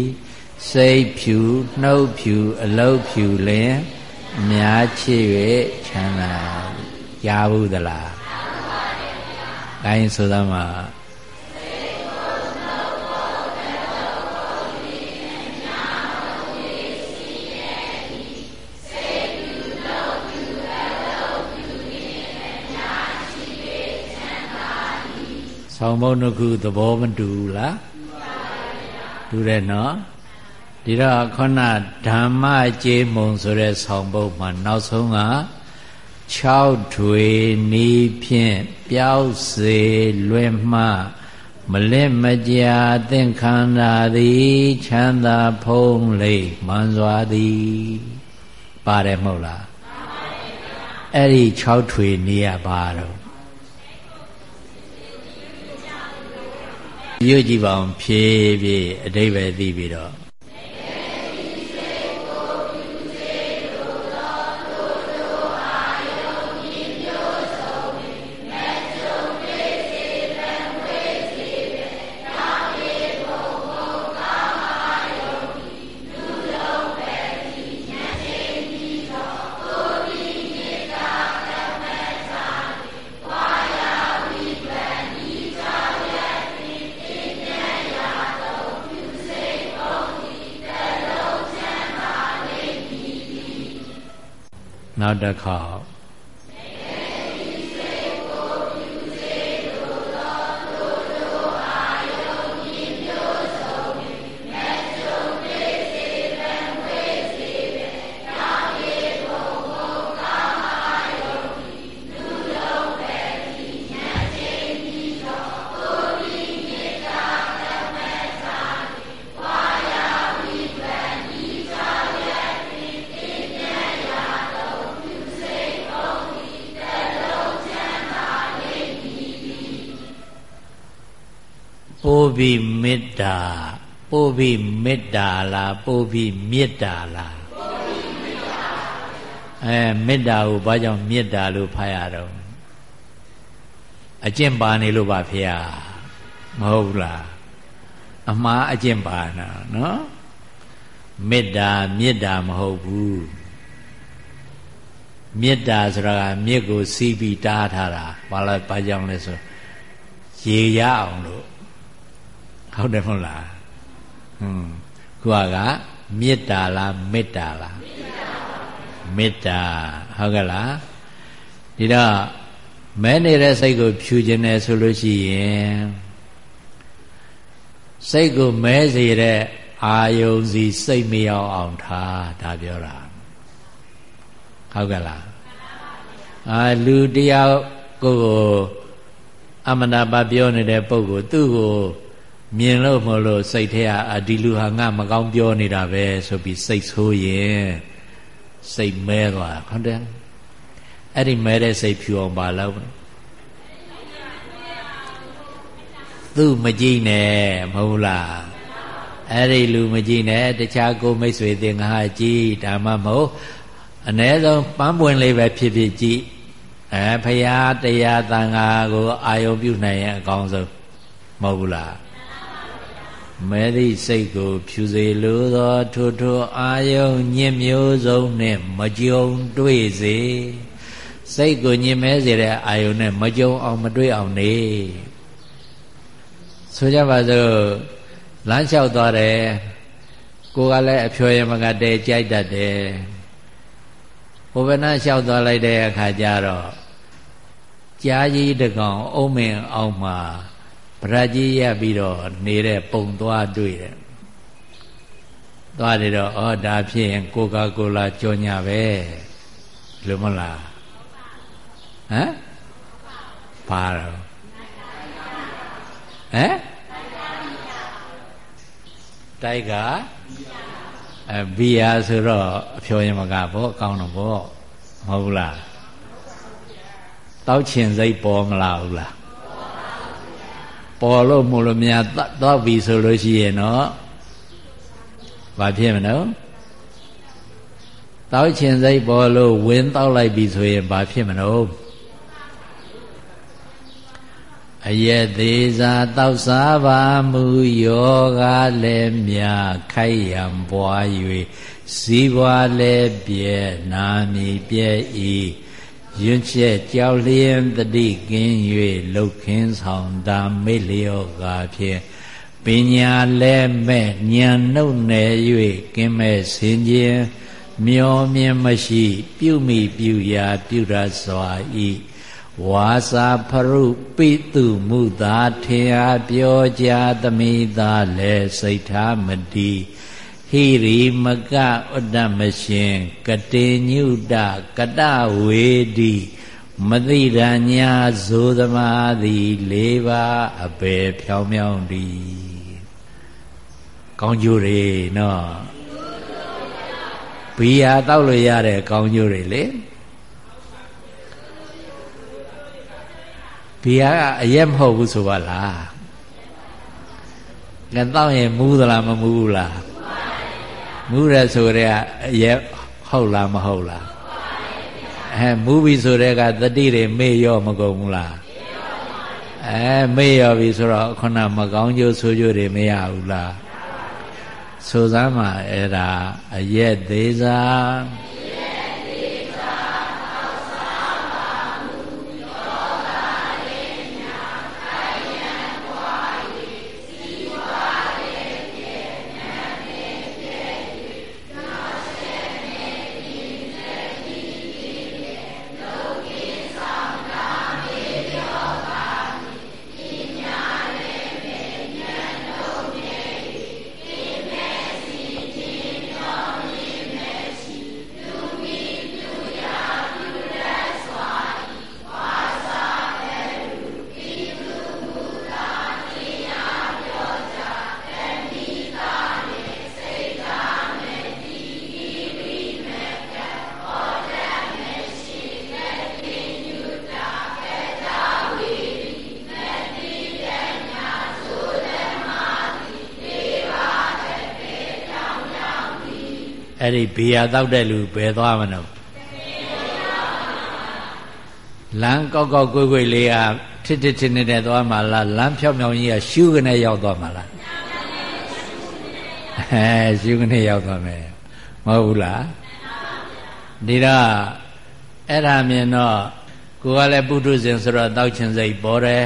စိတ်ဖြူနှုတ်ဖြူအလုံးဖြူလျင်အများချစ်၍ချမ်းသာရဘူးသလားရပါပါဘုရား။ဒါရင်ဆိုသမှာ ဆောင်းမုံနှစ်ခုသဘောမတူလားတူတယ်နော်ဒီတော့ခုနဓမ္မကြေးမုံဆိုတဲ့ဆောင်းပုတ်မှာနောက်ဆုံးက6ထွေနီးဖြင့်ပျောက်စေလွင်မှမလင့်မကြာသင်္ခန္ဓာသည်ချမ်းသာဖုံးလိမ့်မှန်စွာသည်ပါတယ်မဟုတ်လားအဲ့ဒီ6ထွေနီးရပါတော့ ရွတ်ကြည့်ပါအောင်ဖြည်းဖြည်းအတိဘယ်သိပြီးတော့ နောက်တစ်ခေါက် ပို့ပြီးမေတ္တာပို့ပြီးမေတ္တာလားပို့ပြီးမေတ္တာလားပို့ပြီးမေတ္တာအဲမေတ္တာကိုဘာကြောင့်မေတ္တာလို့ဖတ်ရတော့အကျင့်ပါနေလို့ပါဖေဟာမဟုတ်လားအမှားအကျင့်ပါနာနော်မေတ္တာမေတ္တာမဟုတ်ဘူးမေတ္တာဆိုတာကမြစ်ကိုစီးပြီးတားထားတာဘာလဲဘာကြောင့်လဲဆိုရေရအောင်လို့ ဟုတ်တယ်မဟုတ်လားဟွန်းခုကမေတ္တာလားမေတ္တာလားမေတ္တာဟုတ်ကဲ့လားဒီတော့မဲနေတဲ့စိတ်ကို ဖြူခြင်းတယ်ဆိုလို့ရှိရင်စိတ်ကိုမဲစေတဲ့အာယုံစီစိတ်မရောက်အောင်ထားဒါပြောတာဟုတ်ကဲ့လားအာလူတယောက်ကိုကိုအမနာပါပြောနေတဲ့ပုဂ္ဂိုလ်သူ့ကို မြင်လို့မလို့စိတ်ထဲကအဒီလူဟာငါမကောင်းပြောနေတာပဲဆိုပြီးစိတ်ဆိုးရင်စိတ်မဲသွားဟုတ်တယ်အဲ့ဒီမဲတဲ့စိတ်ဖြူအောင်ပါလို့သူ့မကြည့်နဲ့မဟုတ်လားအဲ့ဒီလူမကြည့်နဲ့တခြားကိုမိတ်ဆွေတင်ငါကြည့်ဒါမှမဟုတ်အ ਨੇ ဆုံးပန်းပွင့်လေးပဲဖြစ်ဖြစ်ကြည့်အဲဖရာတရားတန်ခါကိုအာယုံပြုနိုင်ရင်အကောင်းဆုံးမဟုတ်ဘူးလား မဲသည့်စိတ်ကိုဖြူစေလိုသောထိုထိုအာယုံညင်မျိုးစုံနဲ့မကြုံတွေ့စေစိတ်ကိုညင်မဲစေတဲ့အာယုံနဲ့မကြုံအောင်မတွေ့အောင်နေဆိုကြပါစို့လမ်းလျှောက်သွားတယ်ကိုကလည်းအဖျော်ရမကတဲကြိုက်တတ်တယ်ဟိုဘနာလျှောက်သွားလိုက်တဲ့အခါကျတော့ကြားကြီးတကောင်အုံးမင်အောင်မှာ ဗရကြီးရပြီးတော့နေတဲ့ပုံသွားတွေ့တယ်သွားတယ်တော့ဩဒါဖြစ်ရင်ကိုကာကိုလာကြောညာပဲလို့မလားဟမ်ပါတော့ဟမ်တိုက်ကအဲဘီယာဆိုတော့အဖြောရင်မကဘောကောင်းတော့ဘောမဟုတ်ဘူးလားတောက်ချင်စိတ်ပေါ်မလားဘူးလား ပေါ်လို့မို့လို့များတော့ပြီဆိုလို့ရှိရင်တော့ဘာဖြစ်မလို့တောက်ချင်စိတ်ပေါ်လို့ဝင်းတောက်လိုက်ပြီဆိုရင်ဘာဖြစ်မလို့အယက်သေးစာတောက်စားပါမူယောဂလည်းမြခိုက်ရံပွား၍စီးပွားလည်းပြဲနာမီပြဲဤ ရွံ့ချက်ကြောက်လျင်တတိကင်း၍လှုပ်ခင်းဆောင်တာမေ့လျော့ကားဖြင့်ပညာလဲမဲ့ဉာဏ်နှုတ်နယ်၍ကင်းမဲ့ဆင်ခြင်းမျောမြင်မရှိ ပြုမိပြုရာပြုရစွာဤဝါစာဖရုပိတုမုသာထေအားပြောကြသမိသာလဲစိတ်ထားမတီ ဟိရိမကဥဒ္ဓမရှင်ကတေညုတကတဝေတိမသိရညာဇိုသမာသည်၄ပါးအပေဖြောင်းမြောင်းသည်ကောင်းကျိုးတွေနော်ဘီယာတောက်လို့ရတဲ့ကောင်းကျိုးတွေလေဘီယာကအရက်မဟုတ်ဘူးဆိုပါလားငါတောက်ရင်မူးသလားမမူးဘူးလား မူးရဆိုတဲ့အရက်ဟုတ်လားမဟုတ်လားအဲမူးပြီဆိုတဲ့ကတတိတွေမေ့ရောမကုန်ဘူးလားအဲမေ့ရောပြီဆိုတော့ခုနမကောင်းကျိုးဆိုးကျိုးတွေမရဘူးလားဆိုစမ်းမှာအဲ့ဒါအရက်သေးစား ဘေးရတောက်တဲ့လူဘယ်သွားမလို့လမ်းကောက်ကောက်ကွေ့ကွေ့လေးကထစ်ထစ်ထစ်နေတဲ့သွားမှာလားလမ်းဖြောင်းဖြောင်းကြီးကရှုးကနေရောက်သွားမှာလားအဲရှုးကနေရောက်သွားမယ်မဟုတ်ဘူးလားဒီတော့အဲ့ဒါမြင်တော့ကိုကလည်းပုထုဇဉ်ဆိုတော့တောက်ချင်စိတ်ပေါ်တယ်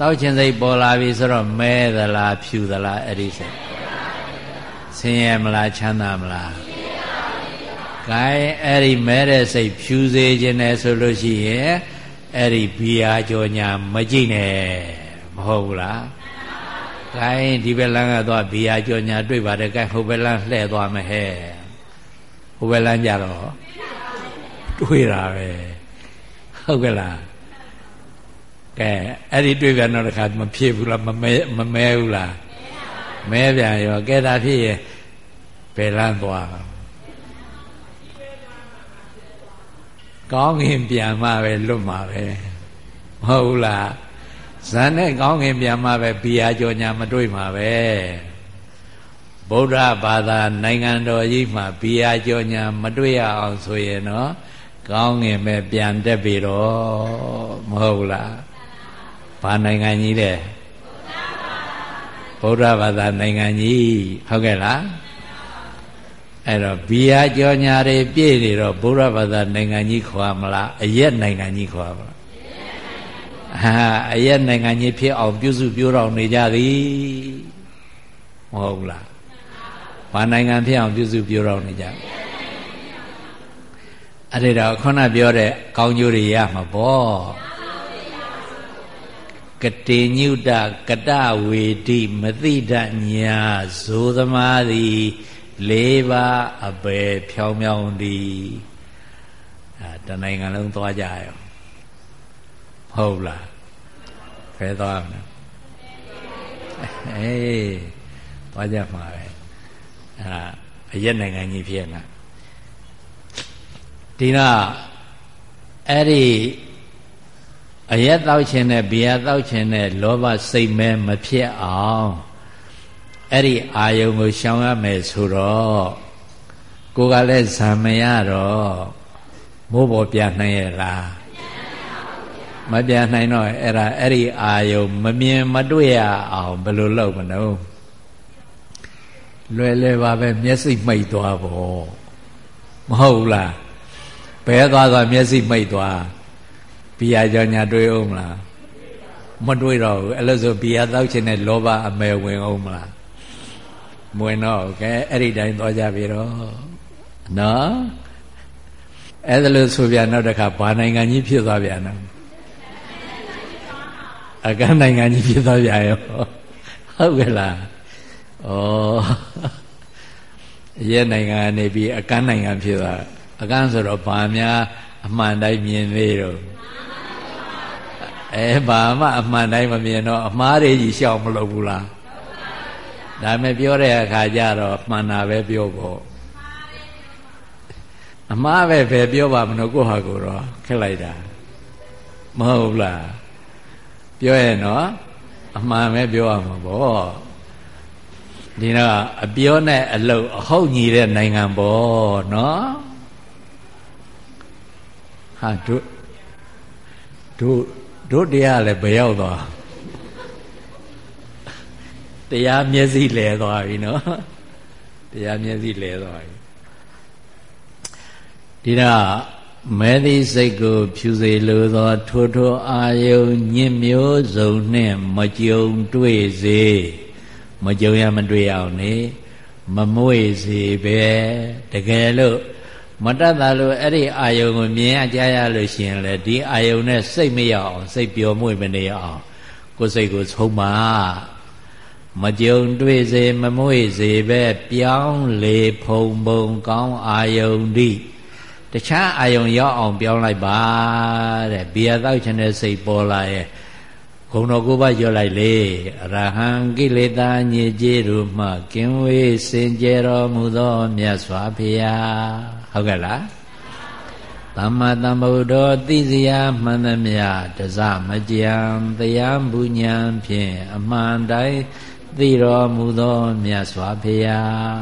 တောက်ချင်စိတ်ပေါ်လာပြီဆိုတော့မဲသလားဖြူသလားအဲ့ဒီစိတ်ဆင်းရဲမလားချမ်းသာမလား ဂိုင်းအဲ့ဒီမဲတဲ့စိတ်ဖြူစေခြင်းနဲ့ဆိုလို့ရှိရင်အဲ့ဒီဘီယာကြောညာမကြည့်နဲ့မဟုတ်ဘူးလားဂိုင်းဒီဘက်လမ်းကသွားဘီယာကြောညာတွေ့ပါတယ်ဂိုင်းဟိုဘက်လမ်းလှည့်သွားမယ်ဟဲ့ဟိုဘက်လမ်းကြတော့တွေ့တာပဲဟုတ်ကဲ့လားကဲအဲ့ဒီတွေ့ပြန်တော့တခါမဖြစ်ဘူးလားမမဲမမဲဘူးလားမဲပြန်ရောကဲဒါဖြစ်ရင်ဘယ်လမ်းသွား ကောင်းငင်ပြန်မှပဲလွတ်မှာပဲမဟုတ်လားဇန်နဲ့ကောင်းငင်ပြန်မှပဲဘီယာကြောညာမတွေ့မှာပဲဗုဒ္ဓဘာသာနိုင်ငံတော်ကြီးမှာဘီယာကြောညာမတွေ့ရအောင်ဆိုရင်တော့ကောင်းငင်ပဲပြန်တက်ပြီတော့မဟုတ်လားဘာနိုင်ငံကြီးလဲဗုဒ္ဓဘာသာနိုင်ငံကြီးဟုတ်ကဲ့လား အဲ့တော့ဘီယာကြောညာတွေပြည့်နေတော့ဗုဒ္ဓဘာသာနိုင်ငံကြီးခေါ်မလားအရက်နိုင်ငံကြီးခေါ်မလားဟာအရက်နိုင်ငံကြီးဖြစ်အောင်ပြုစုပြောတော်နေကြသည်မဟုတ်လားဘာနိုင်ငံဖြစ်အောင်ပြုစုပြောတော်နေကြအဲ့ဒီတော့ခုနပြောတဲ့ကောင်းကျိုးတွေရမှာပေါ့ကတိညုတကတဝေတိမသိတညာဇိုသမားသည် လေးပါးအပယ်ဖြောင်းဖြောင်းသည်အဲတနိုင်ငံလုံးသွားကြရအောင်ဟုတ်လားဖဲသွားမလားအေးသွားကြမှာပဲအဲအရက်နိုင်ငံကြီးဖြစ်လာဒီတော့အဲ့ဒီအရက်တောက်ခြင်းနဲ့ဘီယာတောက်ခြင်းနဲ့လောဘစိတ်မဲမဖြစ်အောင် အဲ့ဒီအာယုံကိုရှောင်ရမယ်ဆိုတော့ကိုကလည်းဇံမရတော့မိုးပေါ်ပြနိုင်ရဲ့လားမပြနိုင်တော့အဲ့ဒါအဲ့ဒီအာယုံမမြင်မတွေ့ရအောင်ဘယ်လိုလုပ်မလို့လွယ်လွယ်ပါပဲမျက်စိမှိတ်သွားပေါ့မဟုတ်လားဘဲသွားသွားမျက်စိမှိတ်သွားဘီယာကြောင့်ညာတွေ့အောင်မလားမတွေ့တော့ဘူးအဲ့လိုဆိုဘီယာတောက်ချင်တဲ့လောဘအမဲဝင်အောင်မလား မဝင်တော့ကဲအဲ့ဒီတိုင်းသွားကြပြီတော့နော်အဲ့ဒါလို့ဆိုပြနောက်တစ်ခါဘာနိုင်ငံကြီးဖြစ်သွားပြန်တော့အကန်းနိုင်ငံကြီးဖြစ်သွားပြန်ရောဟုတ်ကဲ့လားဩရဲနိုင်ငံနေပြီးအကန်းနိုင်ငံဖြစ်သွားအကန်းဆိုတော့ဘာများအမှန်တိုင်းမြင်သေးတော့အဲဘာမှအမှန်တိုင်းမမြင်တော့အမှားတွေကြီးရှောင်မလုပ်ဘူးလား ဒါမဲ့ပြောတဲ့အခါကျတော့မှန်တာပဲပြောဖို့အမှားပဲပဲပြောပါမလို့ကိုဟာကိုတော့ခက်လိုက်တာမဟုတ်လားပြောရဲ့နော်အမှန်ပဲပြောရမှာပေါ့ဒီတော့အပြောနဲ့အလုတ်အဟုတ်ညီတဲ့နိုင်ငံပေါ့နော်ဟာတို့တို့တို့တရားလည်းဘယ်ရောက်သွား တရားမျက်စိလဲသွားပြီနော်တရားမျက်စိလဲသွားပြီဒီတော့မဲသည့်စိတ်ကိုဖြူစေလိုသောထိုးထိုးအာယုံညစ်မျိုးစုံနှင့်မကြုံတွေ့စေမကြုံရမတွေ့အောင်နေမမွေ့စေပဲတကယ်လို့မတတ်တာလို့အဲ့ဒီအာယုံကိုမြင်ရကြားရလို့ရှိရင်လေဒီအာယုံနဲ့စိတ်မရအောင်စိတ်ပျော်မွေ့မနေအောင်ကိုယ်စိတ်ကိုဆုံးမ မကြုံတွေ့စေမမွေ့စေပဲပြောင်းလေဖုံဖုံကောင်းအာယုံဒီတခြားအာယုံရောက်အောင်ပြောင်းလိုက်ပါတဲ့ဘီယာတောက်ချင်တဲ့စိတ်ပေါ်လာရဲ့ဂုံတော်ကိုပါပြောလိုက်လေအရဟံကိလေသာညစ်ကြေးတို့မှကင်းဝေးစင်ကြယ်တော်မူသောမြတ်စွာဘုရားဟုတ်ကဲ့လားသမ္မာသမ္ဗုဒ္ဓောသိစရာမှန်သမျှတစမကြံတရားဘုညံဖြင့်အမှန်တိုင်း သိတော်မူသောမြတ်စွာဘုရား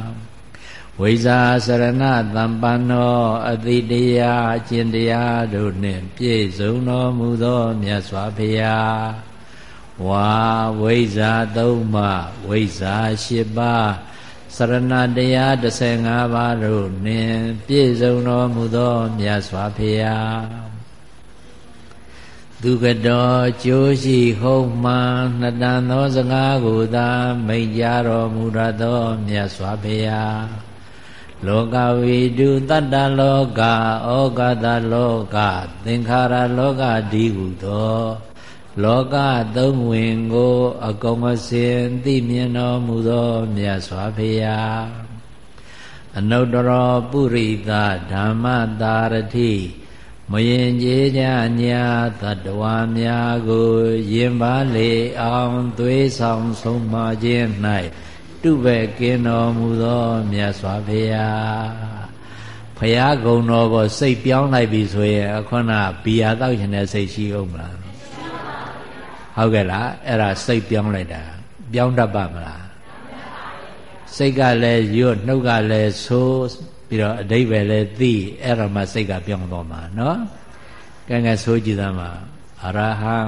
ဝိဇာစရဏသမ္ပန္နောအတိတရားအကျင့်တရားတို့နှင့်ပြည့်စုံတော်မူသောမြတ်စွာဘုရားဝါဝိဇာသုံးပါဝိဇာ၈ပါးစရဏတရား15ပါးတို့နှင့်ပြည့်စုံတော်မူသောမြတ်စွာဘုရား သူကတော်ကြိုးရှိဟုတ်မှန်နှစ်တန်သောစကားကိုသာမိတ်ကြတော်မူရသောမြတ်စွာဘုရားလောကဝိတုတတ္တလောကဩဃတလောက သင်္ခါရလောကဒီဟုသော လောကသုံးဝင်ကို အကုန်အစင်သိမြင်တော်မူသောမြတ်စွာဘုရားအနုတ္တရောပုရိသဓမ္မတာရတိ မရင်ကြေးကြညာသတ္တဝါများကိုယင်ပါလေအောင်သွေးဆောင်ဆုံးမခြင်း၌တုပဲ့ကင်းတော်မူသောမြတ်စွာဘုရားဖရာဂုံတော်ကိုစိတ်ပြောင်းလိုက်ပြီဆိုရင်အခုနဘီယာတောက်ရှင်တဲ့စိတ်ရှိအောင်မလားဟုတ်ကဲ့လားအဲ့ဒါစိတ်ပြောင်းလိုက်တာပြောင်းတတ်ပါမလားစိတ်ကလည်းရွတ်နှုတ်ကလည်းဆိုး ပြီးတော့အဓိပ္ပာယ်လည်းသိအဲ့ဒါမှစိတ်ကပြောင်းသွားမှာနော်ကဲကဲဆိုကြည့်သားမှာအရဟံ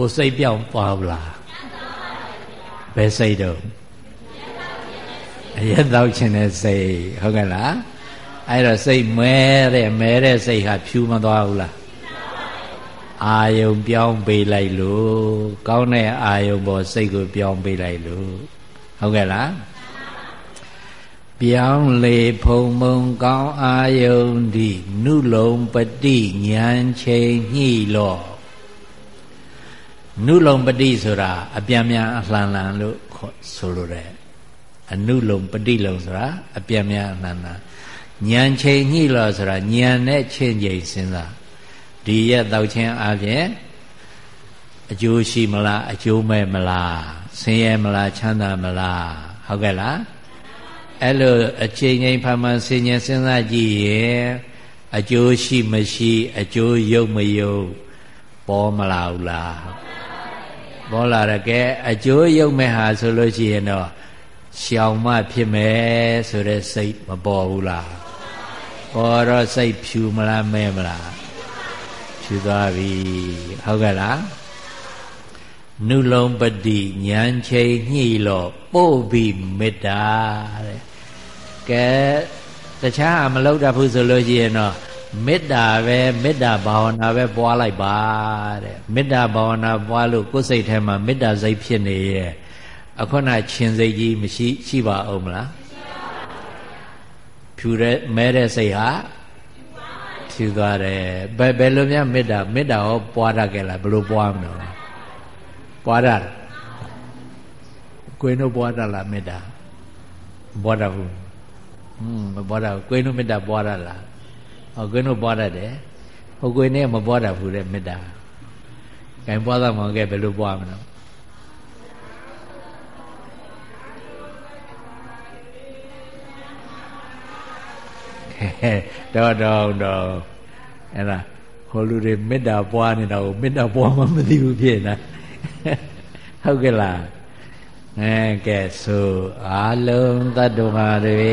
ဟိုစိတ်ပြောင်းသွားဘူးလားဘယ်စိတ်တော့အရက်တော့ခြင်းတဲ့စိတ်ဟုတ်ကဲ့လားအဲ့တော့စိတ်မဲတဲ့မဲတဲ့စိတ်ဟာဖြူမသွားဘူးလားအာယုံပြောင်းပေးလိုက်လို့ကောင်းတဲ့အာယုံပေါ်စိတ်ကိုပြောင်းပေးလိုက်လို့ဟုတ်ကဲ့လားပြောင်းလေဖုံမုံကောင်းအာယုန်ဒီနုလုံပတိဉာဏ်ချိန်ညှိလော့ နုလုံပတိဆိုတာအပြန်မြန်အလှန်လှန်လို့ဆိုလိုတယ်အနုလုံပတိလုံဆိုတာအပြန်မြန်အလှန်လှန်ဉာဏ်ချိန်ညှိလော့ဆိုတာဉာဏ်နဲ့ချင်းချိန်စဉ်းစားဒီရက်တောက်ချင်းအပြင်အကျိုးရှိမလားအကျိုးမဲ့မလားဆင်းရဲမလားချမ်းသာမလားဟုတ်ကဲ့လားအဲ့လိုအချိန်ချင်းဖန်ဖန်ဆင်ញင်စဉ်းစားကြည့်ရင်အကျိုးရှိမရှိ အကျိုးယုတ်မယုတ်ပေါ်မလာဘူးလား ပေါ်လာရကဲအကျိုးယုတ်မဲ့ဟာဆိုလို့ရှိရင်တော့ရှောင်မဖြစ်မယ်ဆိုတဲ့စိတ်မပေါ်ဘူးလားပေါ်တော့စိတ်ဖြူမလားမဲမလားဖြူသွားပြီဟုတ်ကဲ့လားနုလုံးပတိဉာဏ်ချိန်ညှိလို့ပို့ပြီးမေတ္တာတဲ့ကဲတခြားမလုပ်တတ်ဘူးဆိုလို့ရှိရင်တော့ မေတ္တာပဲမေတ္တာဘာဝနာပဲပွားလိုက်ပါတဲ့မေတ္တာဘာဝနာပွားလို့ကိုယ်စိတ်ထဲမှာမေတ္တာစိတ်ဖြစ်နေရဲ့အခုနချင်းစိတ်ကြီးမရှိရှိပါအောင်မလားဖြူတဲ့မဲတဲ့စိတ်ဟာဖြူသွားတယ်ဘယ်ဘယ်လိုများမေတ္တာမေတ္တာဟောပွားတတ်ကြလားဘယ်လိုပွားမလို့ပွားတတ်ကိုယ်တို့ပွားတတ်လားမေတ္တာပွားတတ်ဘူးဟွန်းမပွားတတ်ကိုယ်တို့မေတ္တာပွားတတ်လား ဟောကိုယ်တို့ပွားတတ်တယ်ဟိုကိုယ်နဲ့မပွားတတ်ဘူးတဲ့မေတ္တာကဲပွားသားမောင်ကဲဘယ်လိုပွားမလို့တော့တော့တော့အဲ့ဒါဟိုလူတွေမေတ္တာပွားနေတာကိုမေတ္တာပွားမှမသိဘူးဖြစ်နေဟုတ်ကဲ့လားအဲကဲဆိုအာလုံးတတ္တဝါတွေ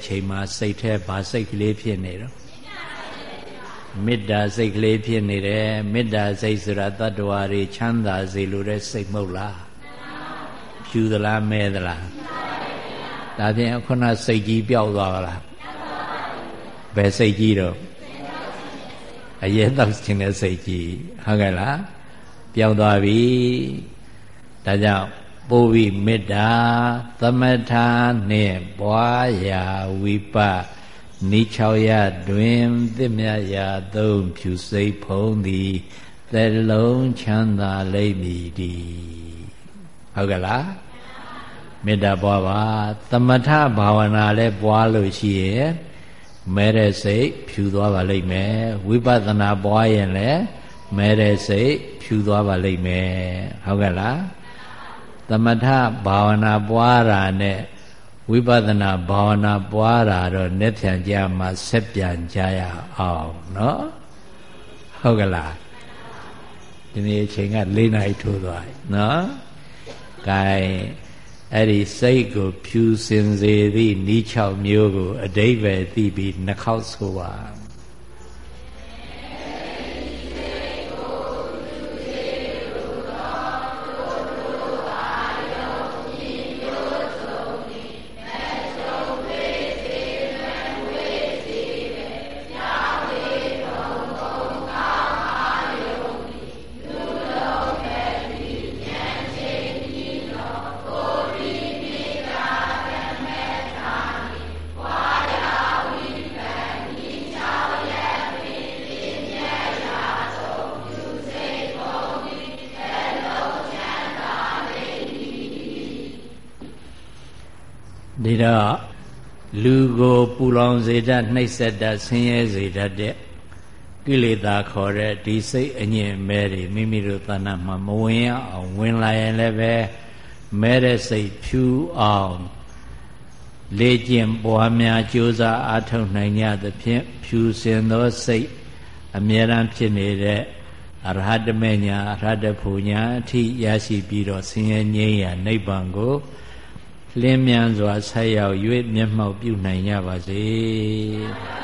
တဲ့အချိန်မှာစိတ်แท้ဘာစိတ်ကလေးဖြစ်နေတော့မေတ္တာစိတ်ကလေးဖြစ်နေတယ်မေတ္တာစိတ်ဆိုတာတတ္တဝါတွေချမ်းသာစေလိုတဲ့စိတ်မဟုတ်လားဖြူသလားမဲသလားဒါဖြင့်ခုနစိတ်ကြီးပျောက်သွားပါလားဘယ်စိတ်ကြီးတော့အရေးတောက်ခြင်းတဲ့စိတ်ကြီးဟုတ်ကဲ့လားပျောက်သွားပြီဒါကြောင့် ပို့ပြီးမေတ္တာသမထာနှင့်ပွားရာဝိပနိ6ရတွင်သစ်မြရာသုံးဖြူစိတ်ဖုံးသည်သလုံးချမ်းသာလိမ့်မည်ဒီဟုတ်ကဲ့လားမေတ္တာပွားပါသမထဘာဝနာလည်းပွားလို့ရှိရဲ့မဲတဲ့စိတ်ဖြူသွားပါလိမ့်မယ်ဝိပဿနာပွားရင်လည်းမဲတဲ့စိတ်ဖြူသွားပါလိမ့်မယ်ဟုတ်ကဲ့လား သမထဘာဝနာပွားတာနဲ့ဝိပဿနာဘာဝနာပွားတာတော့နဲ့ဖြန်ကြမှာဆက်ပြန်ကြရအောင်เนาะဟုတ်ကလားဒီနေ့အချိန်က၄နာရီထိုးသွားပြီเนาะ gain အဲ့ဒီစိတ်ကိုဖြူစင်စေသည့်ဤ6မျိုးကိုအတိဘယ်သိပြီးနှခေါက်ဆိုပါ တတ်နှိပ်စက်တတ်ဆင်းရဲစေတတ်တဲ့ကိလေသာခေါ်တဲ့ဒီစိတ်အညင်မဲတွေမိမိတို့တဏ္ဍမှာမဝင်ရအောင်ဝင်လာရင်လည်းပဲမဲတဲ့စိတ်ဖြူအောင်လေ့ကျင့်ပွားများကြိုးစားအားထုတ်နိုင်ကြသဖြင့်ဖြူစင်သောစိတ်အမြဲတမ်းဖြစ်နေတဲ့အရဟတမေညာအရဟတဖူညာအထိရရှိပြီးတော့ဆင်းရဲငြိမ်းရာနိဗ္ဗာန်ကို လင်းမြန်စွာဆက်ရောက်၍မျက်မှောက်ပြုနိုင်ကြပါစေ။